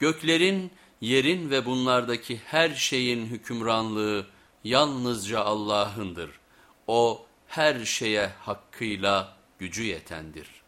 Göklerin, yerin ve bunlardaki her şeyin hükümranlığı yalnızca Allah'ındır. O her şeye hakkıyla gücü yetendir.